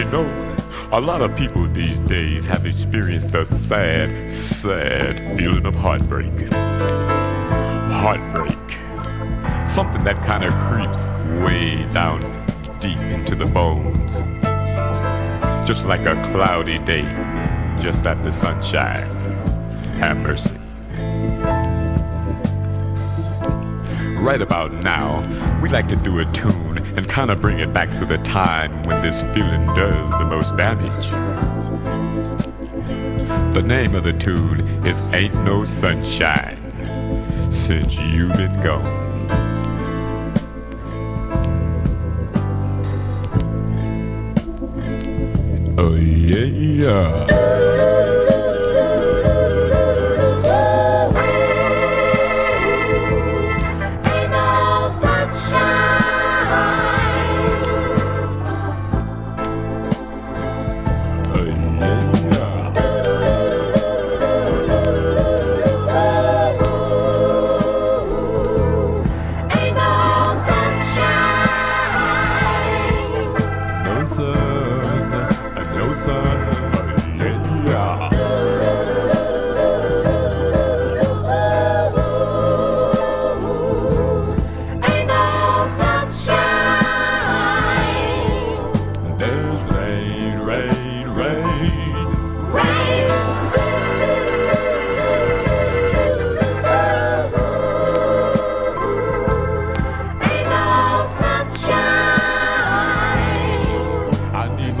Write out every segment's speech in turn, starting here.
know, a lot of people these days have experienced the sad, sad feeling of heartbreak. Heartbreak. Something that kind of creeps way down deep into the bones. Just like a cloudy day, just after sunshine. Have mercy. right about now, we like to do a tune and kind of bring it back to the time when this feeling does the most damage. The name of the tune is Ain't No Sunshine Since You've Been Gone. Oh, yeah, yeah.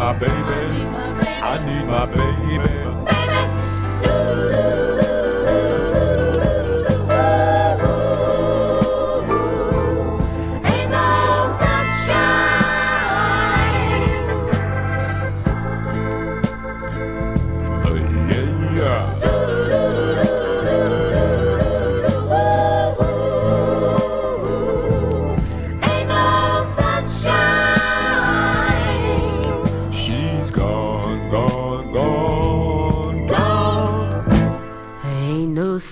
my baby. I need my baby.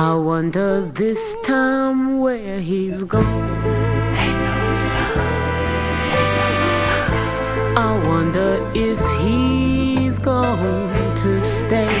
I wonder this time where he's gone. Ain't no sign. No I wonder if he's going to stay.